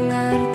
kowe